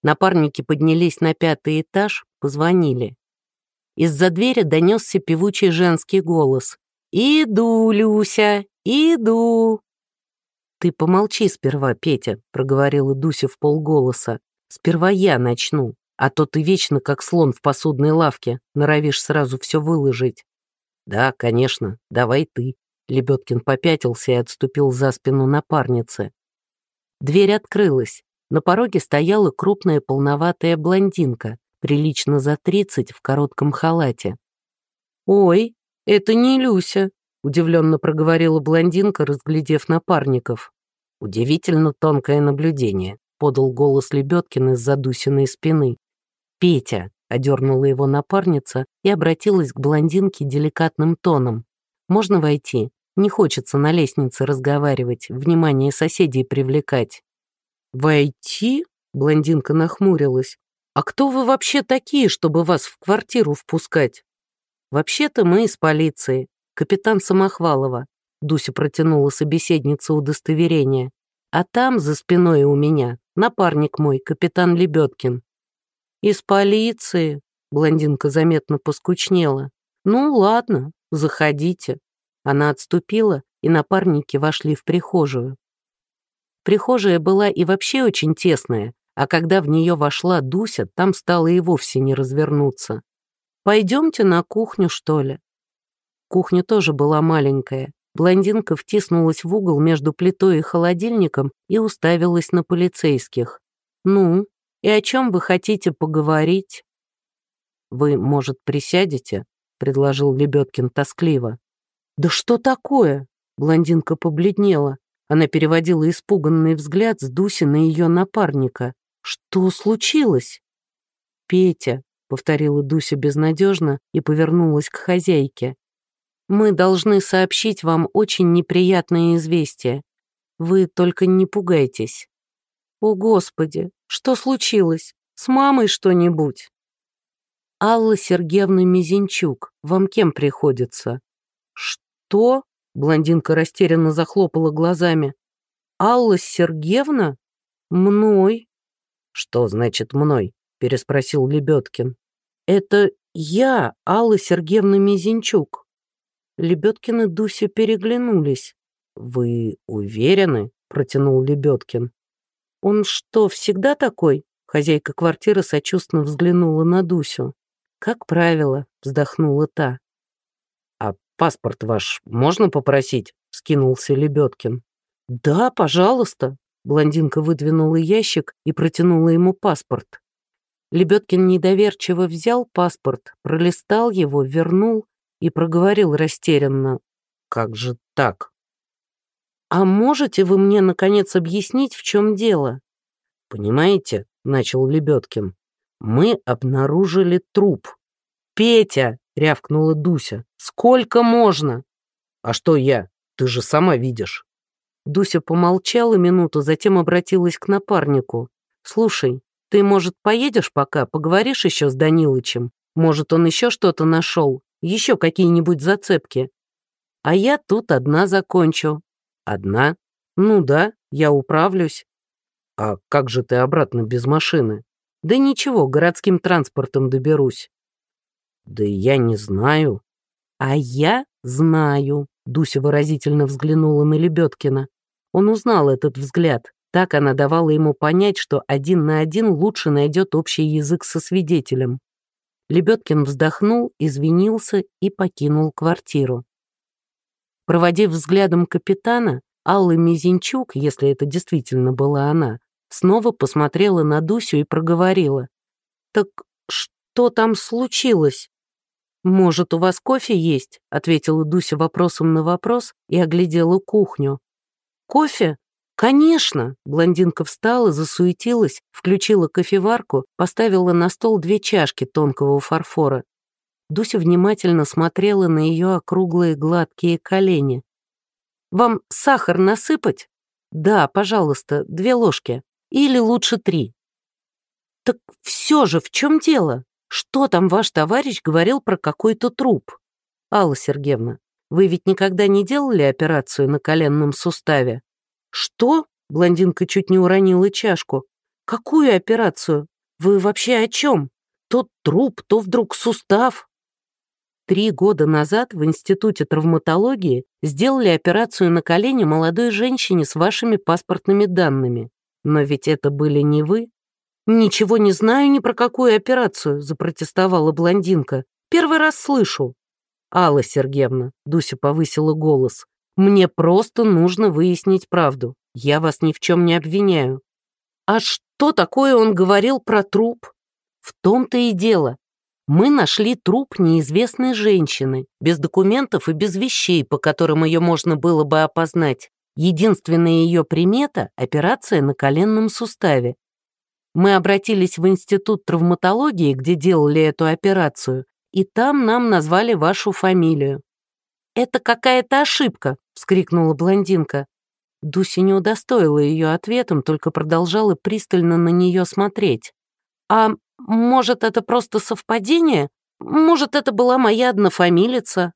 Напарники поднялись на пятый этаж, позвонили. Из-за двери донесся певучий женский голос. «Иду, Люся, иду!» «Ты помолчи сперва, Петя», — проговорила Дуся в полголоса. «Сперва я начну, а то ты вечно как слон в посудной лавке, норовишь сразу все выложить». «Да, конечно, давай ты», Лебедкин попятился и отступил за спину напарницы. Дверь открылась. На пороге стояла крупная полноватая блондинка, прилично за тридцать в коротком халате. «Ой, это не Люся», — удивленно проговорила блондинка, разглядев напарников. «Удивительно тонкое наблюдение», — подал голос Лебедкин из-за Дусиной спины. «Петя», — одернула его напарница и обратилась к блондинке деликатным тоном. «Можно войти? Не хочется на лестнице разговаривать, внимание соседей привлекать». «Войти?» — блондинка нахмурилась. «А кто вы вообще такие, чтобы вас в квартиру впускать?» «Вообще-то мы из полиции. Капитан Самохвалова». Дуся протянула собеседнице удостоверение. «А там, за спиной у меня, напарник мой, капитан Лебедкин». «Из полиции?» Блондинка заметно поскучнела. «Ну, ладно, заходите». Она отступила, и напарники вошли в прихожую. Прихожая была и вообще очень тесная, а когда в нее вошла Дуся, там стало и вовсе не развернуться. «Пойдемте на кухню, что ли?» Кухня тоже была маленькая. Блондинка втиснулась в угол между плитой и холодильником и уставилась на полицейских. «Ну, и о чем вы хотите поговорить?» «Вы, может, присядете?» — предложил Лебедкин тоскливо. «Да что такое?» — блондинка побледнела. Она переводила испуганный взгляд с Дуси на ее напарника. «Что случилось?» «Петя», — повторила Дуся безнадежно и повернулась к хозяйке. «Мы должны сообщить вам очень неприятное известие. Вы только не пугайтесь». «О, Господи, что случилось? С мамой что-нибудь?» «Алла Сергеевна Мизинчук, вам кем приходится?» «Что?» — блондинка растерянно захлопала глазами. «Алла Сергеевна? Мной?» «Что значит «мной»?» — переспросил Лебедкин. «Это я, Алла Сергеевна Мизинчук». Лебедкин и Дуся переглянулись. «Вы уверены?» — протянул Лебедкин. «Он что, всегда такой?» Хозяйка квартиры сочувственно взглянула на Дусю. «Как правило», — вздохнула та. «А паспорт ваш можно попросить?» — скинулся Лебедкин. «Да, пожалуйста», Блондинка выдвинула ящик и протянула ему паспорт. Лебедкин недоверчиво взял паспорт, пролистал его, вернул и проговорил растерянно. «Как же так?» «А можете вы мне, наконец, объяснить, в чем дело?» «Понимаете», — начал Лебедкин, — «мы обнаружили труп». «Петя!» — рявкнула Дуся. «Сколько можно?» «А что я? Ты же сама видишь». Дуся помолчала минуту, затем обратилась к напарнику. «Слушай, ты, может, поедешь пока, поговоришь еще с Данилычем? Может, он еще что-то нашел? Еще какие-нибудь зацепки? А я тут одна закончу». «Одна? Ну да, я управлюсь». «А как же ты обратно без машины?» «Да ничего, городским транспортом доберусь». «Да я не знаю». «А я знаю», Дуся выразительно взглянула на Лебедкина. Он узнал этот взгляд. Так она давала ему понять, что один на один лучше найдет общий язык со свидетелем. Лебедкин вздохнул, извинился и покинул квартиру. Проводив взглядом капитана, Алла Мизинчук, если это действительно была она, снова посмотрела на Дусю и проговорила. «Так что там случилось?» «Может, у вас кофе есть?» — ответила Дуся вопросом на вопрос и оглядела кухню. «Кофе?» «Конечно!» Блондинка встала, засуетилась, включила кофеварку, поставила на стол две чашки тонкого фарфора. Дуся внимательно смотрела на ее округлые гладкие колени. «Вам сахар насыпать?» «Да, пожалуйста, две ложки. Или лучше три». «Так все же, в чем дело?» Что там ваш товарищ говорил про какой-то труп? Алла Сергеевна, вы ведь никогда не делали операцию на коленном суставе? Что? Блондинка чуть не уронила чашку. Какую операцию? Вы вообще о чем? То труп, то вдруг сустав. Три года назад в Институте травматологии сделали операцию на колене молодой женщине с вашими паспортными данными. Но ведь это были не вы. «Ничего не знаю ни про какую операцию», — запротестовала блондинка. «Первый раз слышу». «Алла Сергеевна», — Дуся повысила голос, «мне просто нужно выяснить правду. Я вас ни в чем не обвиняю». А что такое он говорил про труп? В том-то и дело. Мы нашли труп неизвестной женщины, без документов и без вещей, по которым ее можно было бы опознать. Единственная ее примета — операция на коленном суставе. Мы обратились в Институт травматологии, где делали эту операцию, и там нам назвали вашу фамилию. «Это какая-то ошибка!» — вскрикнула блондинка. Дуся не удостоила ее ответом, только продолжала пристально на нее смотреть. «А может, это просто совпадение? Может, это была моя однофамилица?»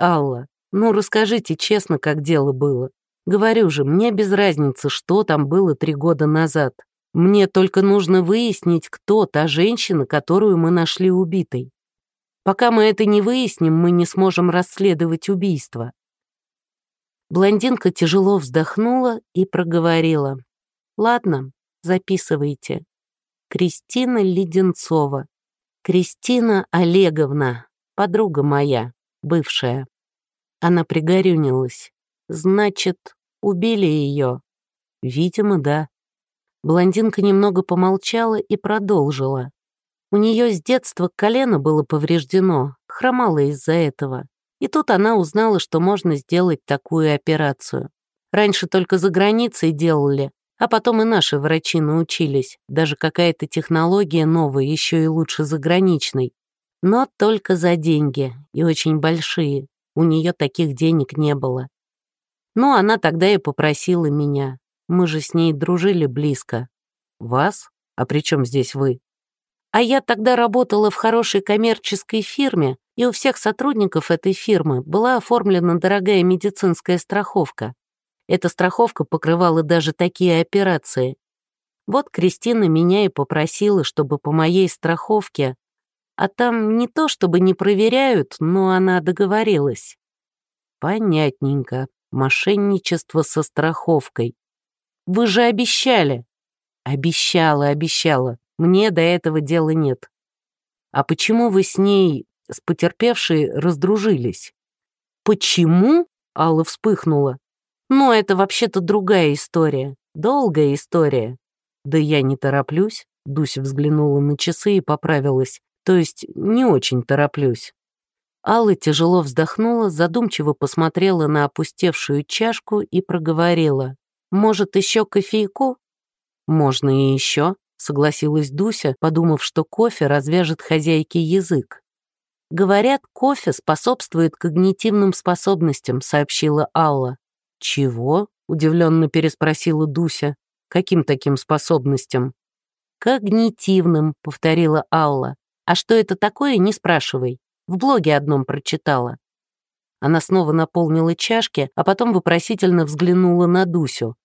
«Алла, ну расскажите честно, как дело было. Говорю же, мне без разницы, что там было три года назад. Мне только нужно выяснить, кто та женщина, которую мы нашли убитой. Пока мы это не выясним, мы не сможем расследовать убийство». Блондинка тяжело вздохнула и проговорила. «Ладно, записывайте. Кристина Леденцова. Кристина Олеговна, подруга моя, бывшая». Она пригорюнилась. «Значит, убили ее?» «Видимо, да». Блондинка немного помолчала и продолжила. У нее с детства колено было повреждено, хромала из-за этого. И тут она узнала, что можно сделать такую операцию. Раньше только за границей делали, а потом и наши врачи научились. Даже какая-то технология новая, еще и лучше заграничной. Но только за деньги, и очень большие. У нее таких денег не было. Ну, она тогда и попросила меня. Мы же с ней дружили близко. Вас? А при чем здесь вы? А я тогда работала в хорошей коммерческой фирме, и у всех сотрудников этой фирмы была оформлена дорогая медицинская страховка. Эта страховка покрывала даже такие операции. Вот Кристина меня и попросила, чтобы по моей страховке, а там не то чтобы не проверяют, но она договорилась. Понятненько, мошенничество со страховкой. Вы же обещали. Обещала, обещала. Мне до этого дела нет. А почему вы с ней, с потерпевшей, раздружились? Почему? Алла вспыхнула. Ну, это вообще-то другая история. Долгая история. Да я не тороплюсь. Дуся взглянула на часы и поправилась. То есть не очень тороплюсь. Алла тяжело вздохнула, задумчиво посмотрела на опустевшую чашку и проговорила. «Может, еще кофейку?» «Можно и еще», согласилась Дуся, подумав, что кофе развяжет хозяйке язык. «Говорят, кофе способствует когнитивным способностям», — сообщила Алла. «Чего?» — удивленно переспросила Дуся. «Каким таким способностям?» «Когнитивным», — повторила Алла. «А что это такое, не спрашивай. В блоге одном прочитала». Она снова наполнила чашки, а потом вопросительно взглянула на Дусю.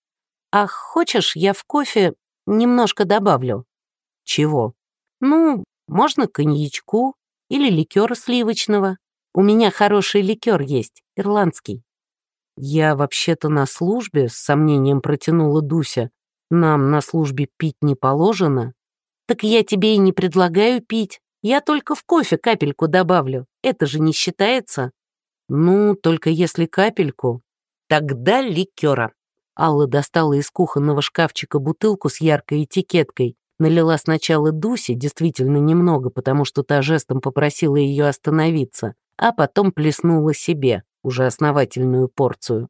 «А хочешь, я в кофе немножко добавлю». «Чего?» «Ну, можно коньячку или ликера сливочного. У меня хороший ликер есть, ирландский». «Я вообще-то на службе», — с сомнением протянула Дуся. «Нам на службе пить не положено». «Так я тебе и не предлагаю пить. Я только в кофе капельку добавлю. Это же не считается». «Ну, только если капельку». «Тогда ликера», Алла достала из кухонного шкафчика бутылку с яркой этикеткой, налила сначала Дусе, действительно немного, потому что та жестом попросила ее остановиться, а потом плеснула себе, уже основательную порцию.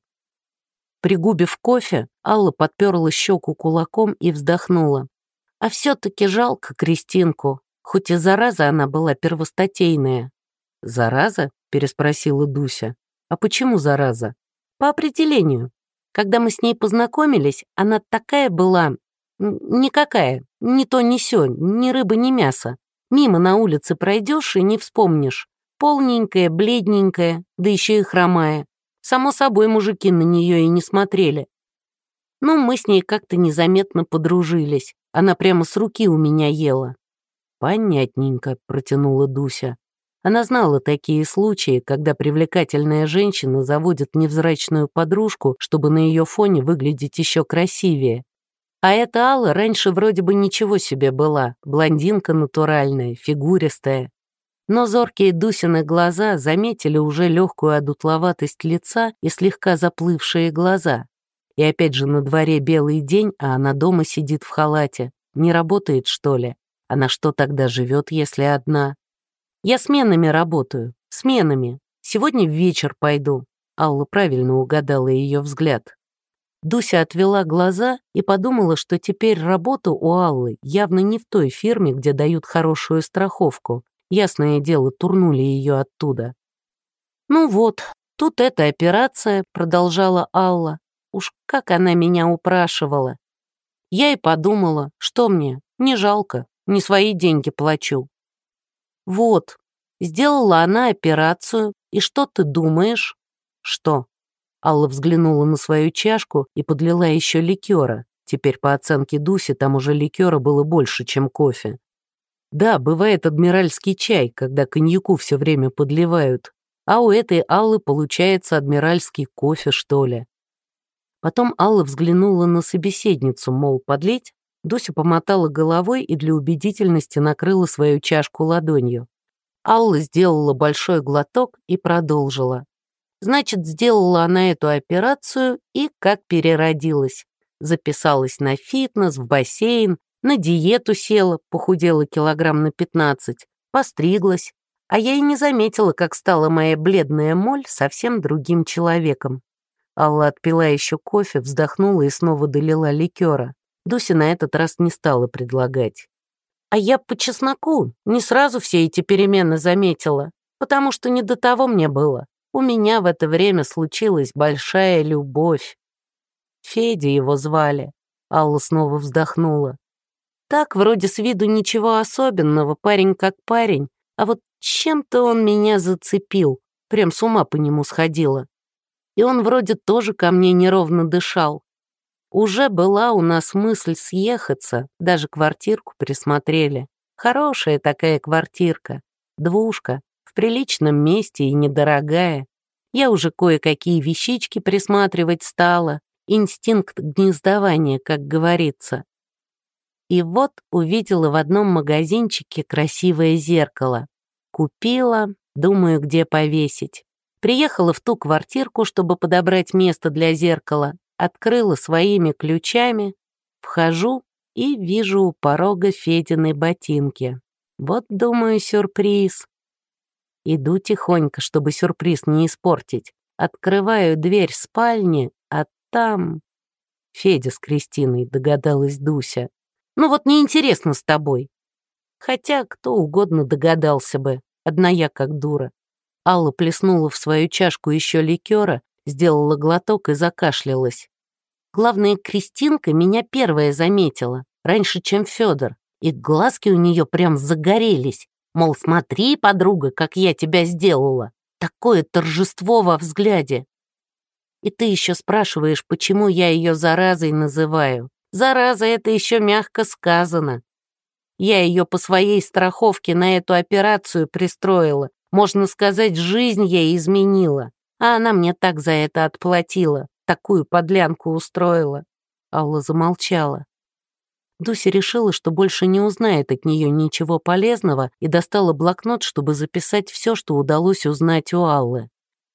Пригубив кофе, Алла подперла щеку кулаком и вздохнула. А все-таки жалко Кристинку, хоть и зараза она была первостатейная. «Зараза?» — переспросила Дуся. «А почему зараза?» «По определению. Когда мы с ней познакомились, она такая была... Никакая, ни то, ни сё, ни рыба, ни мясо. Мимо на улице пройдешь и не вспомнишь. Полненькая, бледненькая, да еще и хромая. Само собой, мужики на нее и не смотрели. Но мы с ней как-то незаметно подружились. Она прямо с руки у меня ела. «Понятненько», — протянула Дуся. Она знала такие случаи, когда привлекательная женщина заводит невзрачную подружку, чтобы на ее фоне выглядеть еще красивее. А эта Алла раньше вроде бы ничего себе была, блондинка натуральная, фигуристая. Но зоркие Дусины глаза заметили уже легкую одутловатость лица и слегка заплывшие глаза. И опять же на дворе белый день, а она дома сидит в халате. Не работает, что ли? Она что тогда живет, если одна? Я сменами работаю, сменами. Сегодня в вечер пойду. Алла правильно угадала ее взгляд. Дуся отвела глаза и подумала, что теперь работа у Аллы явно не в той фирме, где дают хорошую страховку. Ясное дело, турнули ее оттуда. «Ну вот, тут эта операция», — продолжала Алла. Уж как она меня упрашивала. Я и подумала, что мне, не жалко, не свои деньги плачу. Вот, сделала она операцию, и что ты думаешь? Что? Алла взглянула на свою чашку и подлила еще ликера. Теперь, по оценке Дуси, там уже ликера было больше, чем кофе. Да, бывает адмиральский чай, когда коньяку все время подливают, а у этой Аллы получается адмиральский кофе, что ли. Потом Алла взглянула на собеседницу, мол, подлить. Дуся помотала головой и для убедительности накрыла свою чашку ладонью. Алла сделала большой глоток и продолжила. Значит, сделала она эту операцию и как переродилась. Записалась на фитнес, в бассейн, на диету села, похудела килограмм на 15, постриглась. А я и не заметила, как стала моя бледная моль совсем другим человеком. Алла отпила еще кофе, вздохнула и снова долила ликера. Дуся на этот раз не стала предлагать. А я по чесноку не сразу все эти перемены заметила, потому что не до того мне было. У меня в это время случилась большая любовь. Федя его звали. Алла снова вздохнула. Так, вроде с виду ничего особенного, парень как парень, а вот чем-то он меня зацепил, прям с ума по нему сходила. И он вроде тоже ко мне неровно дышал. Уже была у нас мысль съехаться, даже квартирку присмотрели. Хорошая такая квартирка, двушка, в приличном месте и недорогая. Я уже кое-какие вещички присматривать стала. Инстинкт гнездования, как говорится. И вот увидела в одном магазинчике красивое зеркало. Купила, думаю, где повесить. Приехала в ту квартирку, чтобы подобрать место для зеркала. Открыла своими ключами. Вхожу и вижу у порога Фединой ботинки. Вот, думаю, сюрприз. Иду тихонько, чтобы сюрприз не испортить. Открываю дверь спальни, а там... Федя с Кристиной, догадалась Дуся. Ну вот неинтересно с тобой. Хотя кто угодно догадался бы, одна я как дура. Алла плеснула в свою чашку еще ликера, сделала глоток и закашлялась. Главное, Кристинка меня первая заметила, раньше, чем Федор, и глазки у нее прям загорелись. Мол, смотри, подруга, как я тебя сделала. Такое торжество во взгляде. И ты еще спрашиваешь, почему я ее заразой называю. Зараза — это еще мягко сказано. Я ее по своей страховке на эту операцию пристроила. Можно сказать, жизнь ей изменила. А она мне так за это отплатила. Такую подлянку устроила. Алла замолчала. Дуся решила, что больше не узнает от нее ничего полезного и достала блокнот, чтобы записать все, что удалось узнать у Аллы.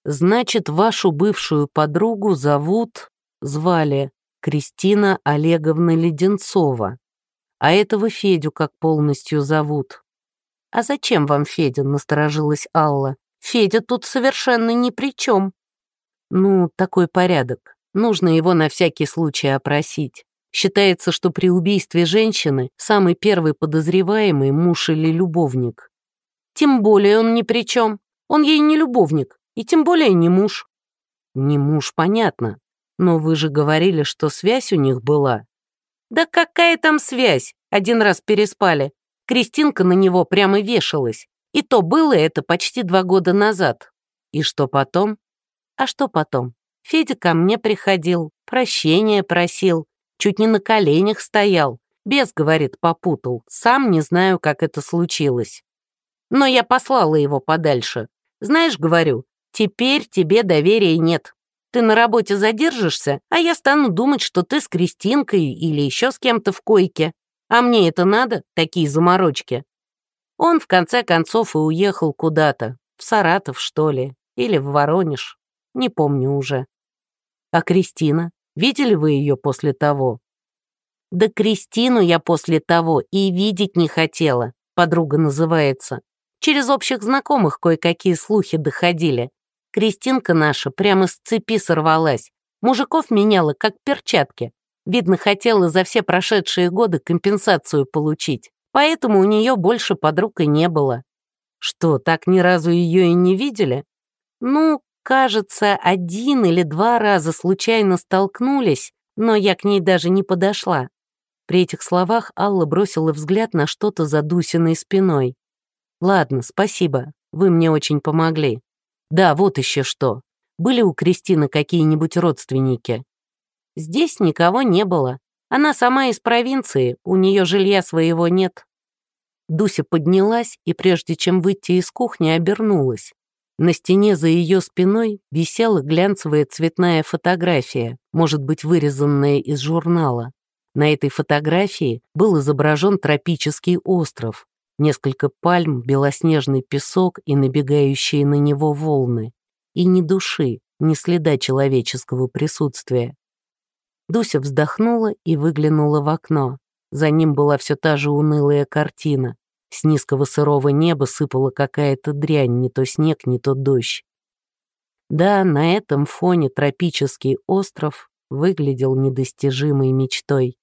«Значит, вашу бывшую подругу зовут...» Звали Кристина Олеговна Леденцова. А этого Федю как полностью зовут. «А зачем вам Федя?» — насторожилась Алла. «Федя тут совершенно ни при чем». «Ну, такой порядок. Нужно его на всякий случай опросить. Считается, что при убийстве женщины самый первый подозреваемый муж или любовник. Тем более он ни при чем. Он ей не любовник, и тем более не муж. Не муж, понятно. Но вы же говорили, что связь у них была. Да какая там связь? Один раз переспали. Кристинка на него прямо вешалась. И то было это почти два года назад. И что потом? А что потом? Федя ко мне приходил, прощения просил, Чуть не на коленях стоял. Бес, говорит, попутал. Сам не знаю, как это случилось. Но я послала его подальше. Знаешь, говорю, теперь тебе доверия нет. Ты на работе задержишься, а я стану думать, что ты с Кристинкой или еще с кем-то в койке. А мне это надо, такие заморочки. Он, в конце концов, и уехал куда-то. В Саратов, что ли, или в Воронеж. Не помню уже. А Кристина? Видели вы ее после того?» «Да Кристину я после того и видеть не хотела», подруга называется. Через общих знакомых кое-какие слухи доходили. Кристинка наша прямо с цепи сорвалась. Мужиков меняла, как перчатки. Видно, хотела за все прошедшие годы компенсацию получить. Поэтому у нее больше подруг и не было. Что, так ни разу ее и не видели? Ну, кажется, один или два раза случайно столкнулись, но я к ней даже не подошла. При этих словах Алла бросила взгляд на что-то за Дусиной спиной. «Ладно, спасибо, вы мне очень помогли. Да, вот еще что. Были у Кристины какие-нибудь родственники? Здесь никого не было. Она сама из провинции, у нее жилья своего нет. Дуся поднялась и, прежде чем выйти из кухни, обернулась. На стене за ее спиной висела глянцевая цветная фотография, может быть, вырезанная из журнала. На этой фотографии был изображен тропический остров, несколько пальм, белоснежный песок и набегающие на него волны. И ни души, ни следа человеческого присутствия. Дуся вздохнула и выглянула в окно. За ним была все та же унылая картина. С низкого сырого неба сыпала какая-то дрянь, не то снег, не то дождь. Да, на этом фоне тропический остров выглядел недостижимой мечтой.